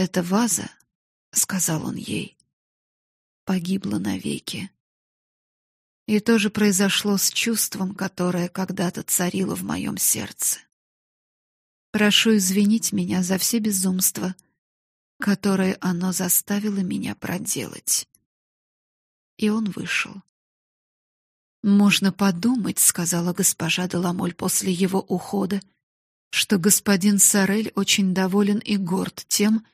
Эта ваза, сказал он ей, погибла навеки. И то же произошло с чувством, которое когда-то царило в моем сердце. Прошу извинить меня за все безумства, которые оно заставило меня проделать. И он вышел. Можно подумать, сказала госпожа Деламоль после его ухода, что господин Сорель очень доволен и горд тем,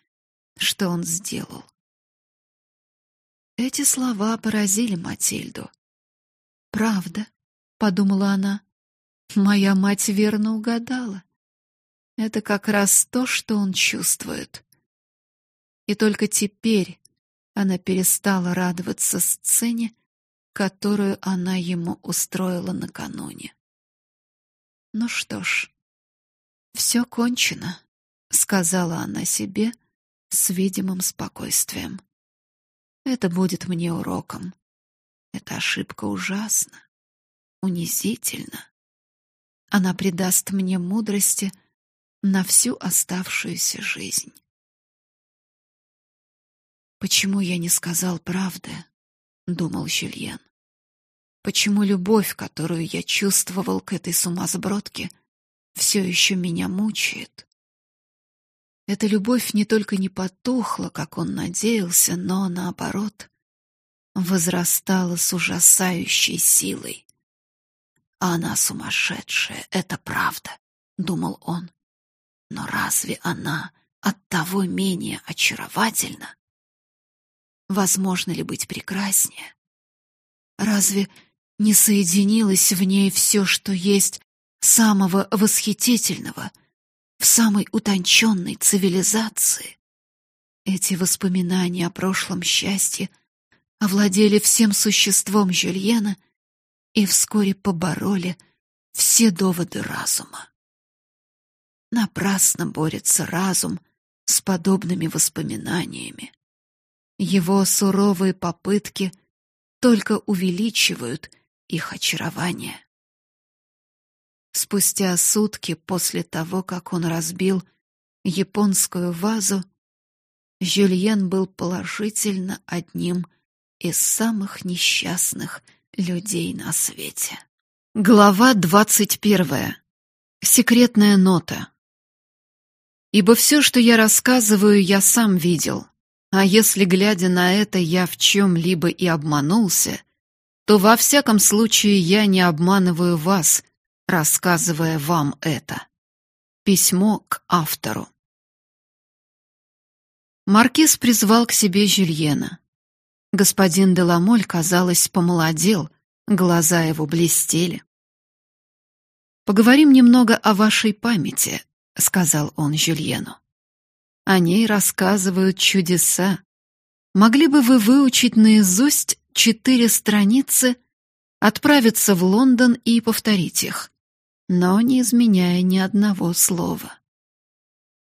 что он сделал. Эти слова поразили Матильду. Правда, подумала она. Моя мать верно угадала. Это как раз то, что он чувствует. И только теперь она перестала радоваться сцене, которую она ему устроила накануне. Ну что ж, все кончено, сказала она себе с видимым спокойствием. Это будет мне уроком. Эта ошибка ужасна, унизительна. Она придаст мне мудрости на всю оставшуюся жизнь. Почему я не сказал правды? думал Жюльен. Почему любовь, которую я чувствовал к этой сумасбродке, все еще меня мучает? Эта любовь не только не потухла, как он надеялся, но наоборот возрастала с ужасающей силой. Она сумасшедшая, это правда, думал он. Но разве она от того менее очаровательна? Возможно ли быть прекраснее? Разве не соединилось в ней все, что есть самого восхитительного в самой утонченной цивилизации. Эти воспоминания о прошлом счастье овладели всем существом Жюльена и вскоре побороли все доводы разума. Напрасно борется разум с подобными воспоминаниями. Его суровые попытки только увеличивают их очарование. Спустя сутки после того, как он разбил японскую вазу, Жюльен был положительно одним из самых несчастных людей на свете. Глава двадцать первая. Секретная нота. Ибо все, что я рассказываю, я сам видел. А если, глядя на это, я в чем либо и обманулся, то во всяком случае я не обманываю вас, рассказывая вам это. Письмо к автору. Маркиз призвал к себе Жюльена. Господин Деламоль, казалось, помолодел, глаза его блестели. Поговорим немного о вашей памяти, сказал он Жюльену. О ней рассказывают чудеса. Могли бы вы выучить наизусть четыре страницы, отправиться в Лондон и повторить их, но не изменяя ни одного слова.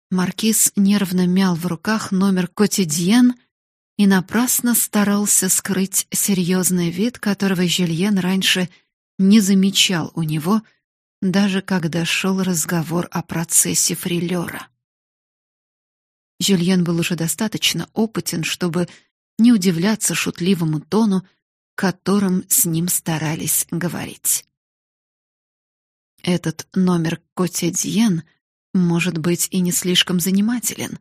Маркиз нервно мял в руках номер «Котидьен» и напрасно старался скрыть серьезный вид, которого Жюльен раньше не замечал у него, даже когда шел разговор о процессе фрилера. Жюльен был уже достаточно опытен, чтобы не удивляться шутливому тону, которым с ним старались говорить. Этот номер Котедьен может быть и не слишком занимателен,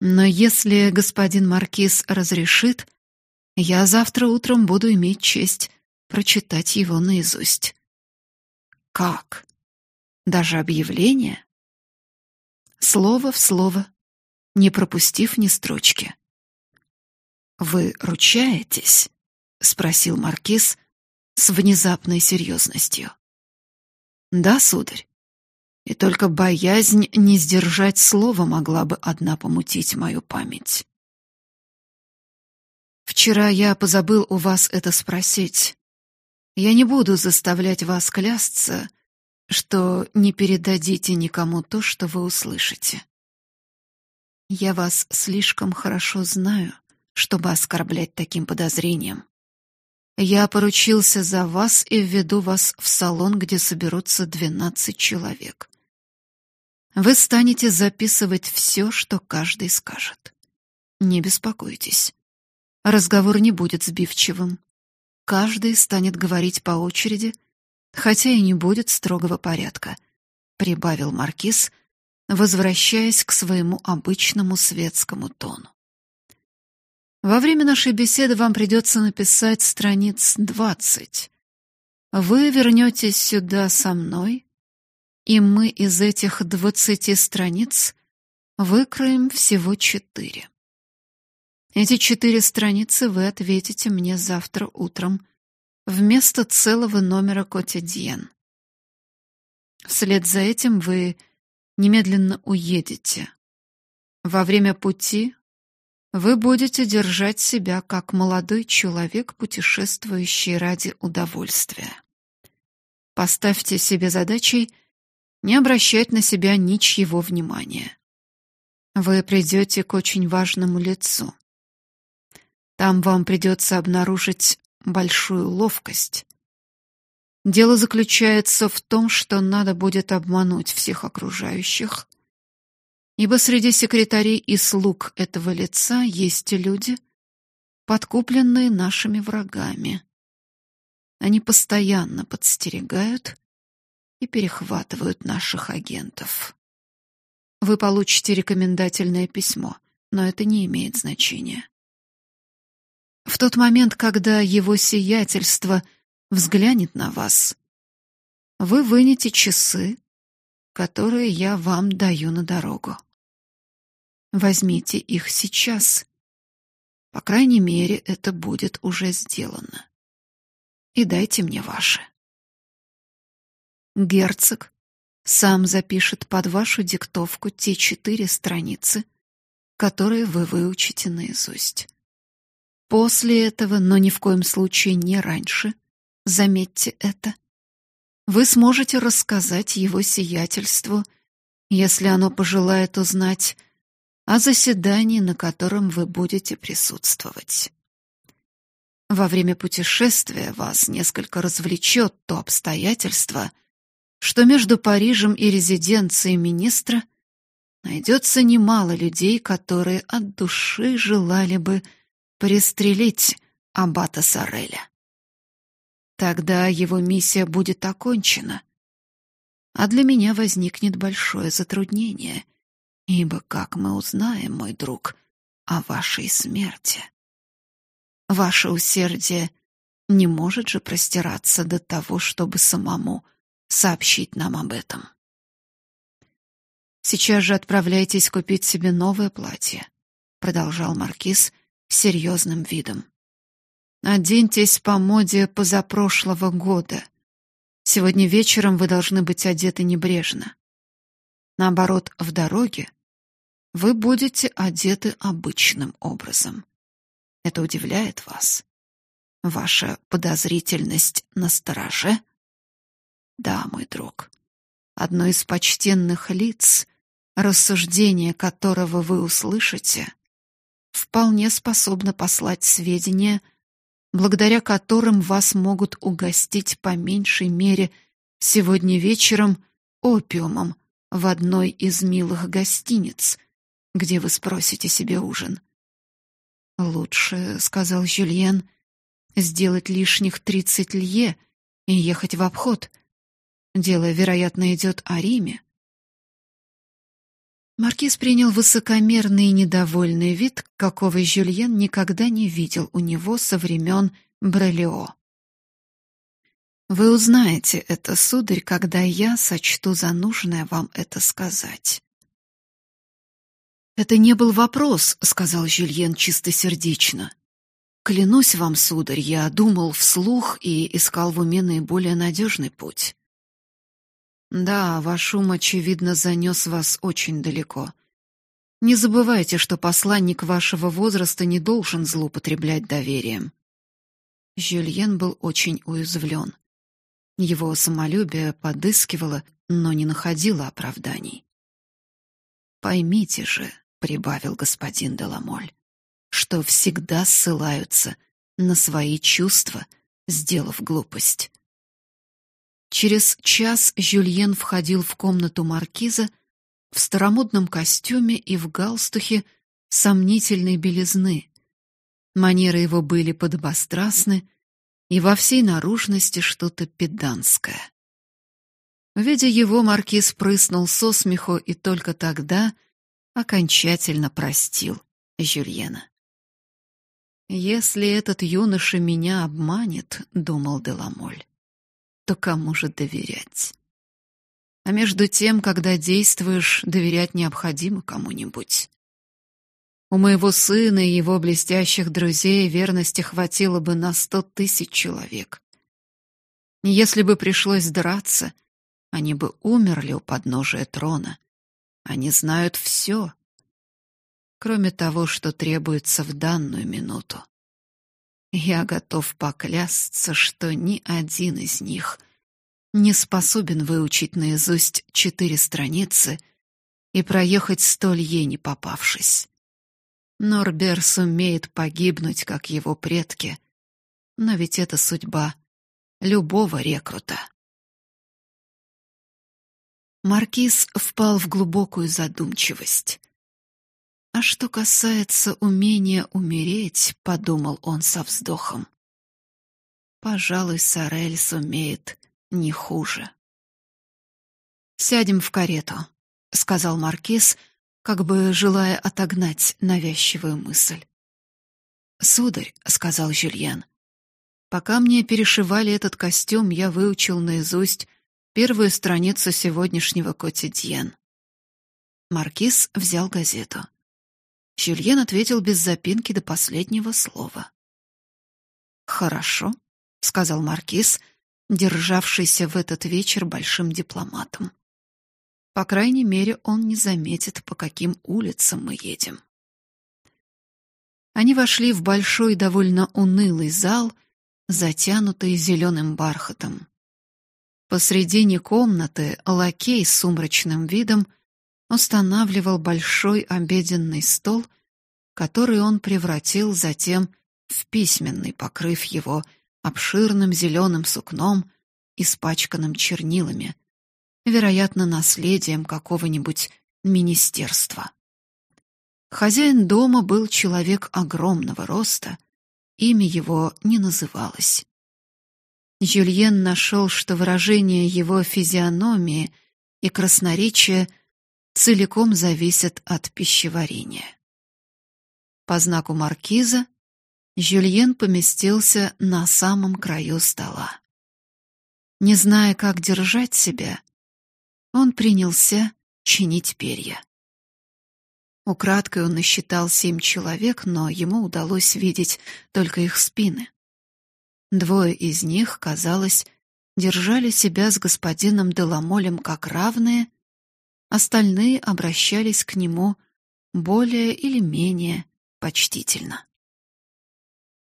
но если господин маркиз разрешит, я завтра утром буду иметь честь прочитать его наизусть. Как? Даже объявление? Слово в слово, не пропустив ни строчки. Вы ручаетесь? спросил маркиз с внезапной серьезностью. Да, сударь. И только боязнь не сдержать слова могла бы одна помутить мою память. Вчера я позабыл у вас это спросить. Я не буду заставлять вас клясться, что не передадите никому то, что вы услышите. Я вас слишком хорошо знаю, чтобы оскорблять таким подозрением. Я поручился за вас и введу вас в салон, где соберутся двенадцать человек. Вы станете записывать все, что каждый скажет. Не беспокойтесь. Разговор не будет сбивчивым. Каждый станет говорить по очереди, хотя и не будет строгого порядка, прибавил маркиз, возвращаясь к своему обычному светскому тону. Во время нашей беседы вам придется написать страниц двадцать. Вы вернетесь сюда со мной, и мы из этих двадцати страниц выкроем всего четыре. Эти четыре страницы вы ответите мне завтра утром вместо целого номера Котидьен. Вслед за этим вы немедленно уедете. Во время пути вы будете держать себя как молодой человек, путешествующий ради удовольствия. Поставьте себе задачей не обращать на себя ничьего внимания. Вы придете к очень важному лицу. Там вам придется обнаружить большую ловкость. Дело заключается в том, что надо будет обмануть всех окружающих, ибо среди секретарей и слуг этого лица есть люди, подкупленные нашими врагами. Они постоянно подстерегают и перехватывают наших агентов. Вы получите рекомендательное письмо, но это не имеет значения. В тот момент, когда его сиятельство взглянет на вас, вы вынете часы, которые я вам даю на дорогу. Возьмите их сейчас. По крайней мере, это будет уже сделано. И дайте мне ваши. Герцог сам запишет под вашу диктовку те четыре страницы, которые вы выучите наизусть. После этого, но ни в коем случае не раньше, заметьте это, вы сможете рассказать его сиятельству, если оно пожелает узнать о заседании, на котором вы будете присутствовать. Во время путешествия вас несколько развлечет то обстоятельство, что между Парижем и резиденцией министра найдется немало людей, которые от души желали бы пристрелить аббата Сареля. Тогда его миссия будет окончена. А для меня возникнет большое затруднение, ибо как мы узнаем, мой друг, о вашей смерти? Ваше усердие не может же простираться до того, чтобы самому сообщить нам об этом. Сейчас же отправляйтесь купить себе новое платье, продолжал маркиз, серьезным видом. Оденьтесь по моде позапрошлого года. Сегодня вечером вы должны быть одеты небрежно. Наоборот, в дороге вы будете одеты обычным образом. Это удивляет вас? Ваша подозрительность на стороже? Да, мой друг. Одно из почтенных лиц, рассуждение которого вы услышите, вполне способна послать сведения, благодаря которым вас могут угостить по меньшей мере сегодня вечером опиумом в одной из милых гостиниц, где вы спросите себе ужин. Лучше, сказал Жюльен, сделать лишних тридцать лье и ехать в обход. Дело, вероятно, идет о Риме. Маркиз принял высокомерный и недовольный вид, какого Жюльен никогда не видел у него со времен Брелио. Вы узнаете это, сударь, когда я сочту за нужное вам это сказать. Это не был вопрос, сказал Жюльен чистосердечно. Клянусь вам, сударь, я думал вслух и искал в уме наиболее надежный путь. Да, ваш ум, очевидно, занес вас очень далеко. Не забывайте, что посланник вашего возраста не должен злоупотреблять доверием. Жюльен был очень уязвлен. Его самолюбие подыскивало, но не находило оправданий. Поймите же, прибавил господин Деламоль, что всегда ссылаются на свои чувства, сделав глупость. Через час Жюльен входил в комнату маркиза, в старомодном костюме и в галстухе сомнительной белизны. Манеры его были подобострастны, и во всей наружности что-то педанское. Видя его, маркиз прыснул со смеху и только тогда окончательно простил Жюльена. «Если этот юноша меня обманет, — думал Деламоль, — то кому же доверять? А между тем, когда действуешь, доверять необходимо кому-нибудь. У моего сына и его блестящих друзей верности хватило бы на сто тысяч человек. Если бы пришлось драться, они бы умерли у подножия трона. Они знают все, кроме того, что требуется в данную минуту. Я готов поклясться, что ни один из них не способен выучить наизусть четыре страницы и проехать столь ей не попавшись. Норбер сумеет погибнуть, как его предки. Но ведь это судьба любого рекрута. Маркиз впал в глубокую задумчивость. А что касается умения умереть, подумал он со вздохом. Пожалуй, Сорель сумеет не хуже. Сядем в карету, сказал маркиз, как бы желая отогнать навязчивую мысль. "Сударь", сказал Жюльен. "Пока мне перешивали этот костюм, я выучил наизусть первую страницу сегодняшнего Котидьен". Маркиз взял газету. Жюльен ответил без запинки до последнего слова. "Хорошо", сказал маркиз, державшийся в этот вечер большим дипломатом. По крайней мере, он не заметит, по каким улицам мы едем. Они вошли в большой, довольно унылый зал, затянутый зеленым бархатом. Посредине комнаты лакей с сумрачным видом устанавливал большой обеденный стол, который он превратил затем в письменный, покрыв его обширным зеленым сукном, испачканным чернилами, вероятно, наследием какого-нибудь министерства. Хозяин дома был человек огромного роста, имя его не называлось. Жюльен нашел, что выражение его физиономии и красноречие целиком зависят от пищеварения. По знаку маркиза Жюльен поместился на самом краю стола. Не зная, как держать себя, он принялся чинить перья. Украдкой он насчитал семь человек, но ему удалось видеть только их спины. Двое из них, казалось, держали себя с господином Деламолем как равные, остальные обращались к нему более или менее почтительно.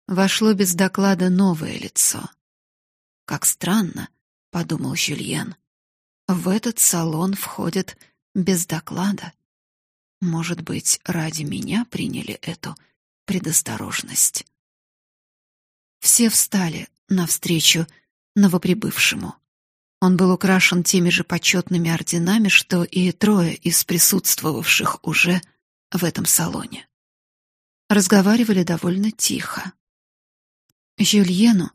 Вошло без доклада новое лицо. Как странно, подумал Жюльен. В этот салон входят без доклада. Может быть, ради меня приняли эту предосторожность. Все встали навстречу новоприбывшему. Он был украшен теми же почетными орденами, что и трое из присутствовавших уже в этом салоне. Разговаривали довольно тихо. Жюльену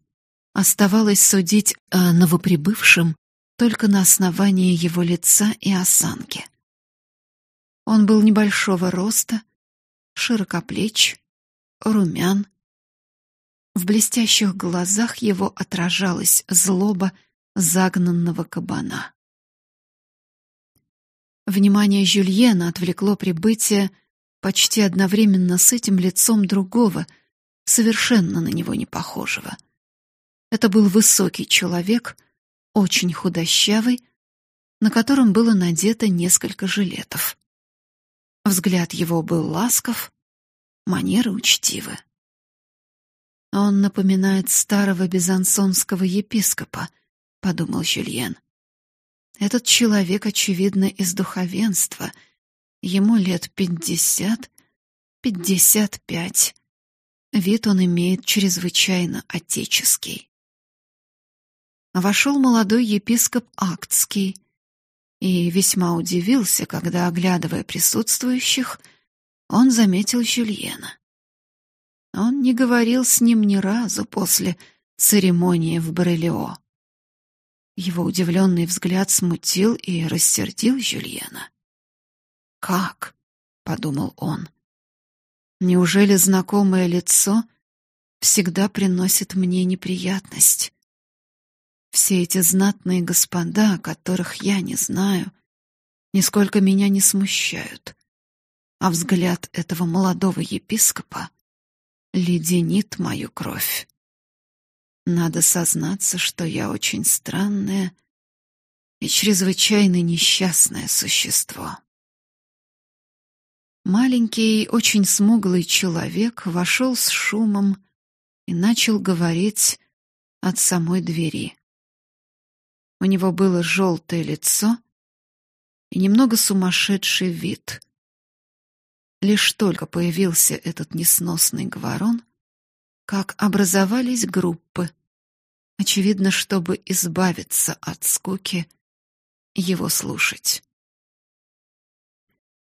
оставалось судить о новоприбывшем только на основании его лица и осанки. Он был небольшого роста, широкоплеч, румян. В блестящих глазах его отражалась злоба загнанного кабана. Внимание Жюльена отвлекло прибытие почти одновременно с этим лицом другого, совершенно на него не похожего. Это был высокий человек очень худощавый, на котором было надето несколько жилетов. Взгляд его был ласков, манеры учтивы. Он напоминает старого безансонского епископа, подумал Жюльен. Этот человек очевидно из духовенства. Ему лет пятьдесят, пятьдесят пять. Вид он имеет чрезвычайно отеческий вошел молодой епископ Актский, и весьма удивился, когда, оглядывая присутствующих, он заметил Жюльена. Он не говорил с ним ни разу после церемонии в Брелио. Его удивленный взгляд смутил и рассердил Жюльена. «Как?» — подумал он. «Неужели знакомое лицо всегда приносит мне неприятность? Все эти знатные господа, которых я не знаю, нисколько меня не смущают, а взгляд этого молодого епископа леденит мою кровь. Надо сознаться, что я очень странное и чрезвычайно несчастное существо. Маленький, очень смуглый человек вошел с шумом и начал говорить от самой двери. У него было желтое лицо и немного сумасшедший вид. Лишь только появился этот несносный говорон, как образовались группы, очевидно, чтобы избавиться от скуки его слушать.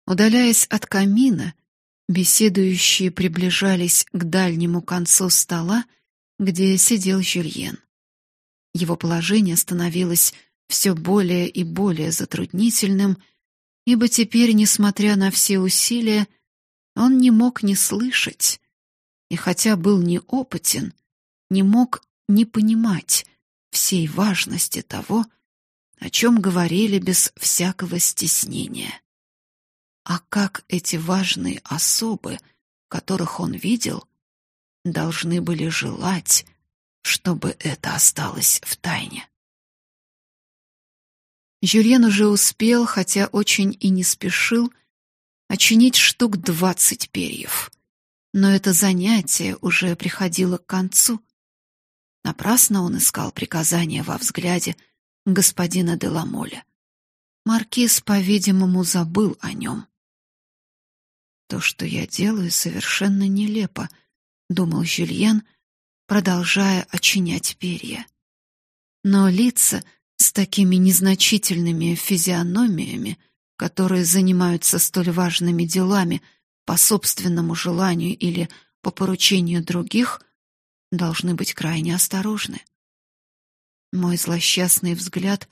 Удаляясь от камина, беседующие приближались к дальнему концу стола, где сидел Жюльен. Его положение становилось все более и более затруднительным, ибо теперь, несмотря на все усилия, он не мог не слышать, и хотя был неопытен, не мог не понимать всей важности того, о чем говорили без всякого стеснения. А как эти важные особы, которых он видел, должны были желать, чтобы это осталось в тайне. Жюльен уже успел, хотя очень и не спешил, очинить штук двадцать перьев. Но это занятие уже приходило к концу. Напрасно он искал приказания во взгляде господина Деламоля. Маркиз, по-видимому, забыл о нем. То, что я делаю, совершенно нелепо, думал Жюльен, продолжая очинять перья. Но лица с такими незначительными физиономиями, которые занимаются столь важными делами по собственному желанию или по поручению других, должны быть крайне осторожны. Мой злосчастный взгляд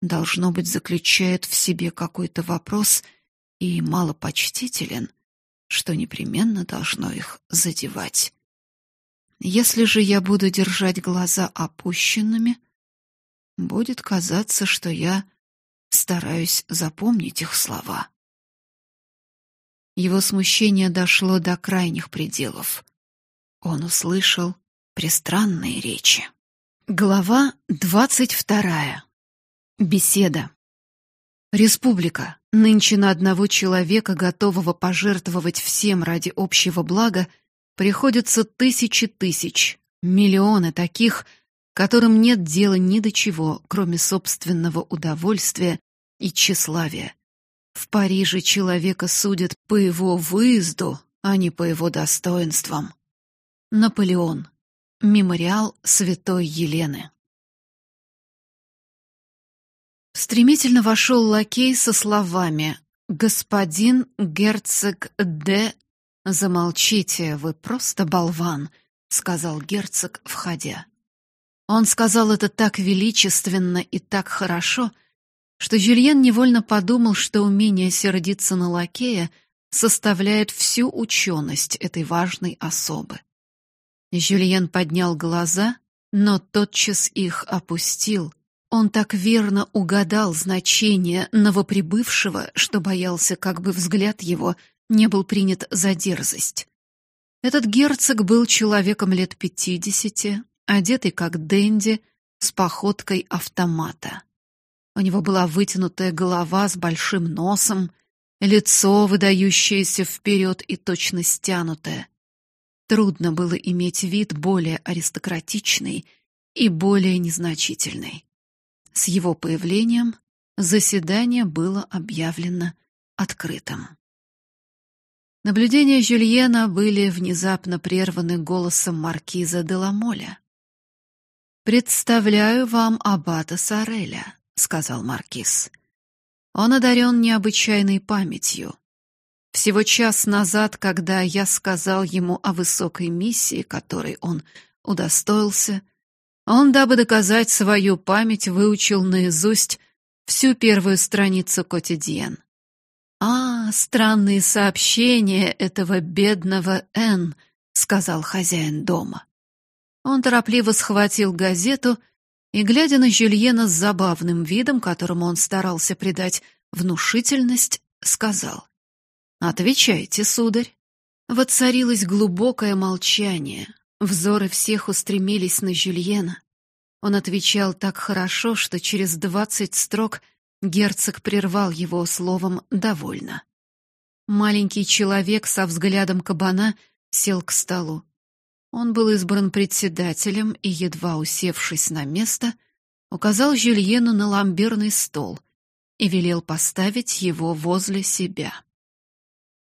должно быть заключает в себе какой-то вопрос и малопочтителен, что непременно должно их задевать. Если же я буду держать глаза опущенными, будет казаться, что я стараюсь запомнить их слова. Его смущение дошло до крайних пределов. Он услышал пристранные речи. Глава двадцать вторая. Беседа. Республика. Нынче на одного человека, готового пожертвовать всем ради общего блага, приходится тысячи тысяч, миллионы таких, которым нет дела ни до чего, кроме собственного удовольствия и тщеславия. В Париже человека судят по его выезду, а не по его достоинствам. Наполеон. Мемориал Святой Елены. Стремительно вошел лакей со словами: "Господин герцог Д, замолчите, вы просто болван", сказал герцог, входя. Он сказал это так величественно и так хорошо, что Жюльен невольно подумал, что умение сердиться на лакея составляет всю ученость этой важной особы. Жюльен поднял глаза, но тотчас их опустил он так верно угадал значение новоприбывшего, что боялся, как бы взгляд его не был принят за дерзость. Этот герцог был человеком лет пятидесяти, одетый как денди, с походкой автомата. У него была вытянутая голова с большим носом, лицо, выдающееся вперед и точно стянутое. Трудно было иметь вид более аристократичный и более незначительный. С его появлением заседание было объявлено открытым. Наблюдения Жюльена были внезапно прерваны голосом маркиза де Ламоля. «Представляю вам аббата Сареля», — сказал маркиз. Он одарен необычайной памятью. Всего час назад, когда я сказал ему о высокой миссии, которой он удостоился, он, дабы доказать свою память, выучил наизусть всю первую страницу Котидьен. «А, странные сообщения этого бедного Н», — сказал хозяин дома. Он торопливо схватил газету и, глядя на Жюльена с забавным видом, которому он старался придать внушительность, сказал. «Отвечайте, сударь». Воцарилось глубокое молчание. Взоры всех устремились на Жюльена. Он отвечал так хорошо, что через двадцать строк герцог прервал его словом «довольно». Маленький человек со взглядом кабана сел к столу. Он был избран председателем и, едва усевшись на место, указал Жюльену на ламберный стол и велел поставить его возле себя.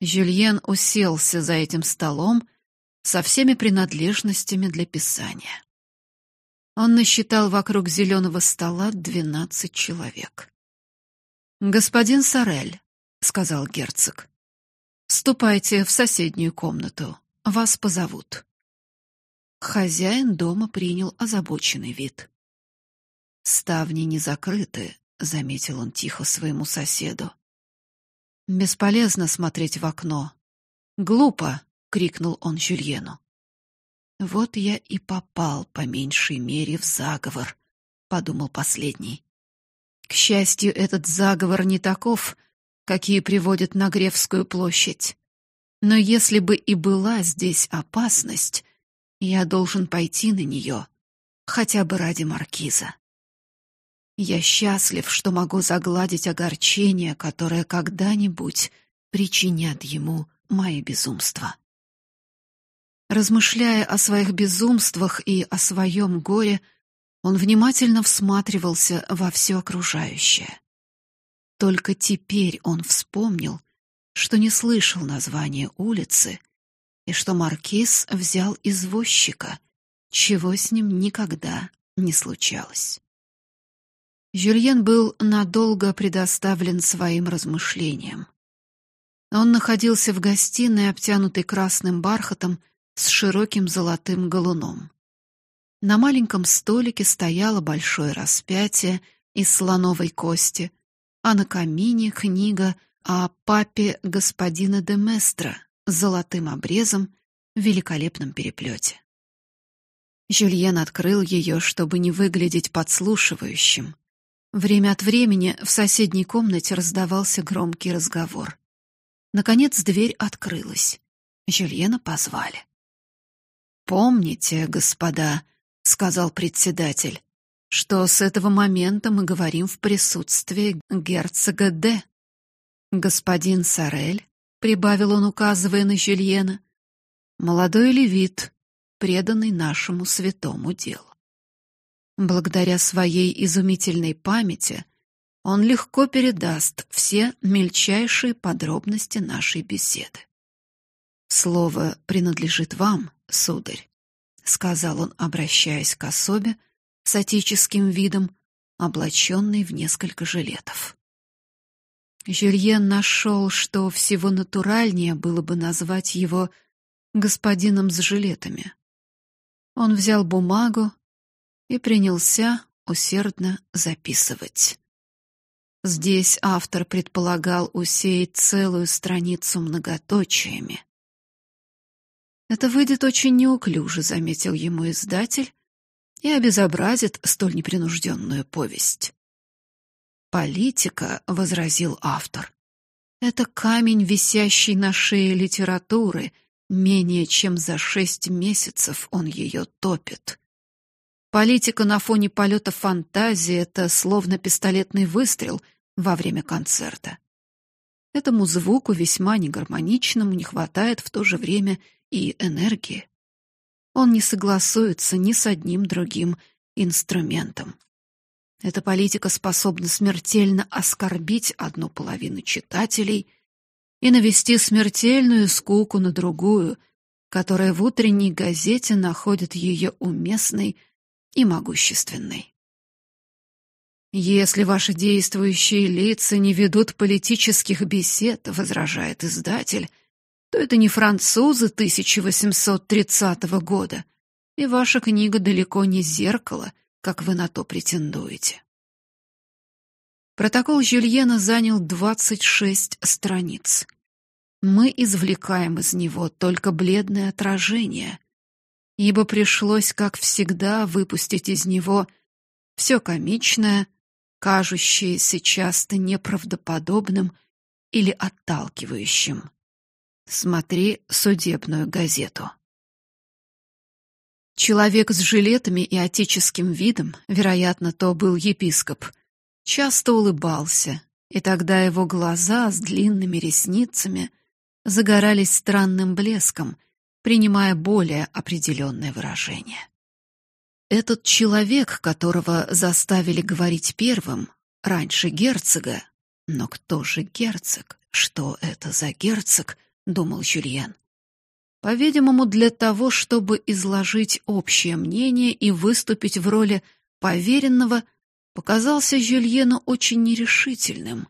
Жюльен уселся за этим столом со всеми принадлежностями для писания. Он насчитал вокруг зеленого стола двенадцать человек. «Господин Сорель», — сказал герцог, — «ступайте в соседнюю комнату, вас позовут». Хозяин дома принял озабоченный вид. «Ставни не закрыты», — заметил он тихо своему соседу. Бесполезно смотреть в окно. Глупо, крикнул он Жюльену. Вот я и попал по меньшей мере в заговор, подумал последний. К счастью, этот заговор не таков, какие приводят на Гревскую площадь. Но если бы и была здесь опасность, я должен пойти на нее, хотя бы ради маркиза. Я счастлив, что могу загладить огорчение, которое когда-нибудь причинят ему мои безумства. Размышляя о своих безумствах и о своем горе, он внимательно всматривался во все окружающее. Только теперь он вспомнил, что не слышал названия улицы и что маркиз взял извозчика, чего с ним никогда не случалось. Жюльен был надолго предоставлен своим размышлениям. Он находился в гостиной, обтянутой красным бархатом, с широким золотым галуном. На маленьком столике стояло большое распятие из слоновой кости, а на камине книга о папе господина де Местро с золотым обрезом в великолепном переплете. Жюльен открыл ее, чтобы не выглядеть подслушивающим. Время от времени в соседней комнате раздавался громкий разговор. Наконец дверь открылась. Жюльена позвали. «Помните, господа», — сказал председатель, «что с этого момента мы говорим в присутствии герцога Д. Господин Сорель», — прибавил он, указывая на Жюльена, «молодой левит, преданный нашему святому делу. Благодаря своей изумительной памяти он легко передаст все мельчайшие подробности нашей беседы. Слово принадлежит вам, сударь, сказал он, обращаясь к особе с отеческим видом, облаченной в несколько жилетов. Жюльен нашел, что всего натуральнее было бы назвать его господином с жилетами. Он взял бумагу, и принялся усердно записывать. Здесь автор предполагал усеять целую страницу многоточиями. Это выйдет очень неуклюже, заметил ему издатель, и обезобразит столь непринужденную повесть. Политика, возразил автор. Это камень, висящий на шее литературы. Менее чем за шесть месяцев он ее топит. Политика на фоне полета фантазии — это словно пистолетный выстрел во время концерта. Этому звуку весьма негармоничному не хватает в то же время и энергии. Он не согласуется ни с одним другим инструментом. Эта политика способна смертельно оскорбить одну половину читателей и навести смертельную скуку на другую, которая в утренней газете находит ее уместной и могущественной. Если ваши действующие лица не ведут политических бесед, возражает издатель, то это не французы 1830 года, и ваша книга далеко не зеркало, как вы на то претендуете. Протокол Жюльена занял 26 страниц. Мы извлекаем из него только бледное отражение, ибо пришлось, как всегда, выпустить из него все комичное, кажущееся часто неправдоподобным или отталкивающим. Смотри судебную газету. Человек с жилетами и отеческим видом, вероятно, то был епископ, часто улыбался, и тогда его глаза с длинными ресницами загорались странным блеском, принимая более определенное выражение. Этот человек, которого заставили говорить первым, раньше герцога, но кто же герцог? Что это за герцог? думал Жюльен. По-видимому, для того, чтобы изложить общее мнение и выступить в роли поверенного, показался Жюльену очень нерешительным,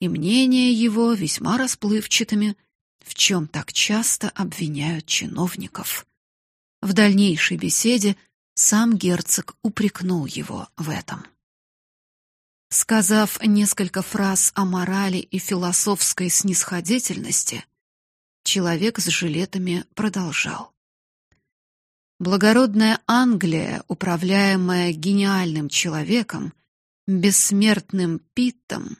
и мнения его весьма расплывчатыми, в чем так часто обвиняют чиновников. В дальнейшей беседе сам герцог упрекнул его в этом. Сказав несколько фраз о морали и философской снисходительности, человек с жилетами продолжал. Благородная Англия, управляемая гениальным человеком, бессмертным Питтом,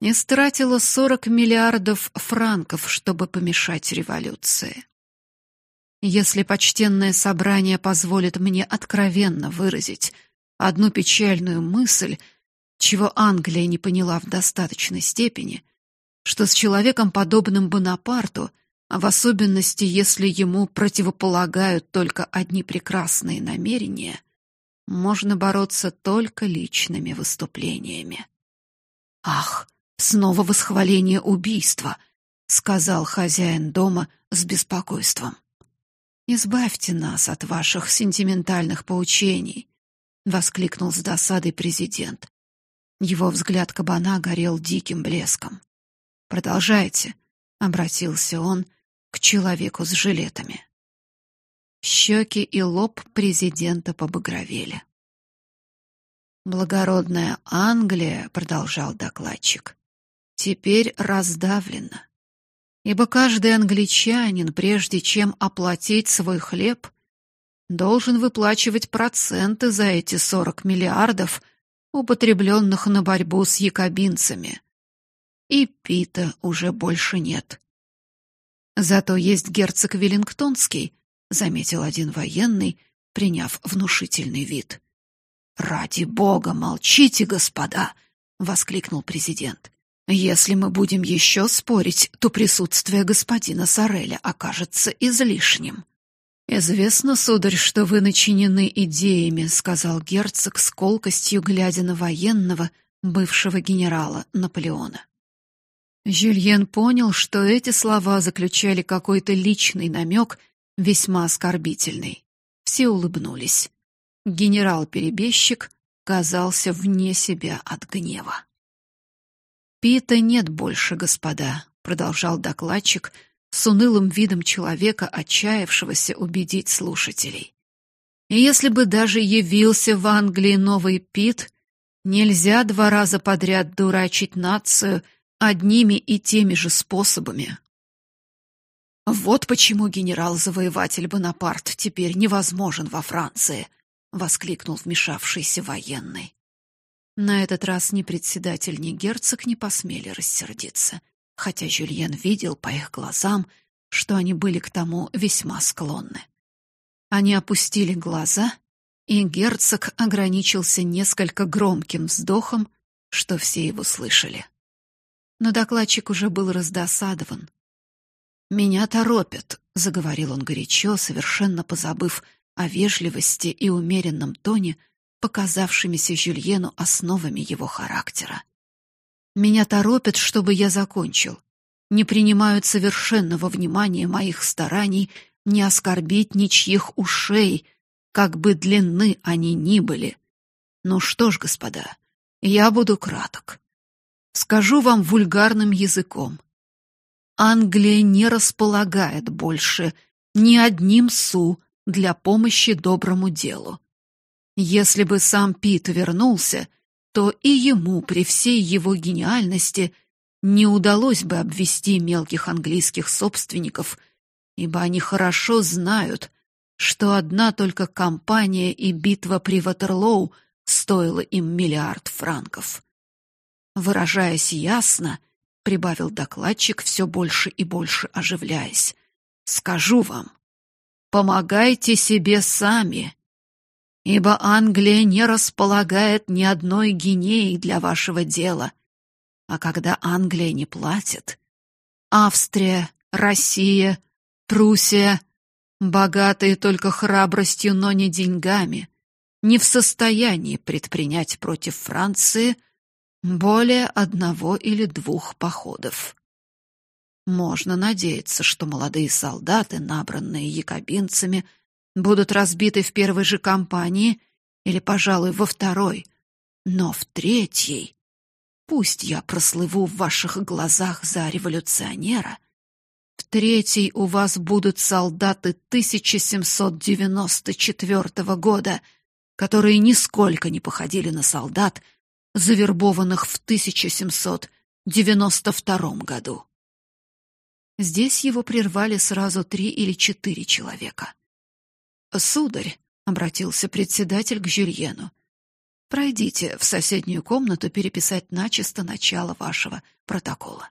истратила 40 миллиардов франков, чтобы помешать революции. Если почтенное собрание позволит мне откровенно выразить одну печальную мысль, чего Англия не поняла в достаточной степени, что с человеком подобным Бонапарту, а в особенности, если ему противополагают только одни прекрасные намерения, можно бороться только личными выступлениями. Ах, снова восхваление убийства, сказал хозяин дома с беспокойством. Избавьте нас от ваших сентиментальных поучений, воскликнул с досадой президент. Его взгляд кабана горел диким блеском. Продолжайте, обратился он к человеку с жилетами. Щеки и лоб президента побагровели. Благородная Англия, продолжал докладчик, теперь раздавлена ибо каждый англичанин, прежде чем оплатить свой хлеб, должен выплачивать проценты за эти 40 миллиардов, употребленных на борьбу с якобинцами. И Пита уже больше нет. Зато есть герцог Веллингтонский, заметил один военный, приняв внушительный вид. Ради бога, молчите, господа, воскликнул президент. Если мы будем еще спорить, то присутствие господина Сареля окажется излишним. Известно, сударь, что вы начинены идеями, сказал герцог с колкостью, глядя на военного, бывшего генерала Наполеона. Жюльен понял, что эти слова заключали какой-то личный намек, весьма оскорбительный. Все улыбнулись. Генерал-перебежчик казался вне себя от гнева. Пита нет больше, господа, продолжал докладчик с унылым видом человека, отчаявшегося убедить слушателей. И если бы даже явился в Англии новый Пит, нельзя два раза подряд дурачить нацию одними и теми же способами. Вот почему генерал-завоеватель Бонапарт теперь невозможен во Франции, воскликнул вмешавшийся военный. На этот раз ни председатель, ни герцог не посмели рассердиться, хотя Жюльен видел по их глазам, что они были к тому весьма склонны. Они опустили глаза, и герцог ограничился несколько громким вздохом, что все его слышали. Но докладчик уже был раздосадован. Меня торопят, заговорил он горячо, совершенно позабыв о вежливости и умеренном тоне, показавшимися Жюльену основами его характера. Меня торопят, чтобы я закончил. Не принимают совершенного внимания моих стараний не оскорбить ничьих ушей, как бы длинны они ни были. Ну что ж, господа, Я буду краток. Скажу вам вульгарным языком. Англия не располагает больше ни одним су для помощи доброму делу. Если бы сам Пит вернулся, то и ему при всей его гениальности не удалось бы обвести мелких английских собственников, ибо они хорошо знают, что одна только кампания и битва при Ватерлоу стоила им миллиард франков. Выражаясь ясно, прибавил докладчик, все больше и больше оживляясь. Скажу вам, помогайте себе сами, ибо Англия не располагает ни одной гинеи для вашего дела. А когда Англия не платит, Австрия, Россия, Пруссия, богатые только храбростью, но не деньгами, не в состоянии предпринять против Франции более одного или двух походов. Можно надеяться, что молодые солдаты, набранные якобинцами, будут разбиты в первой же кампании или, пожалуй, во второй, но в третьей пусть я прослыву в ваших глазах за революционера, в третьей у вас будут солдаты 1794 года, которые нисколько не походили на солдат, завербованных в 1792 году. Здесь его прервали сразу три или четыре человека. "Сударь", обратился председатель к Жюльену. "Пройдите в соседнюю комнату переписать начисто начало вашего протокола".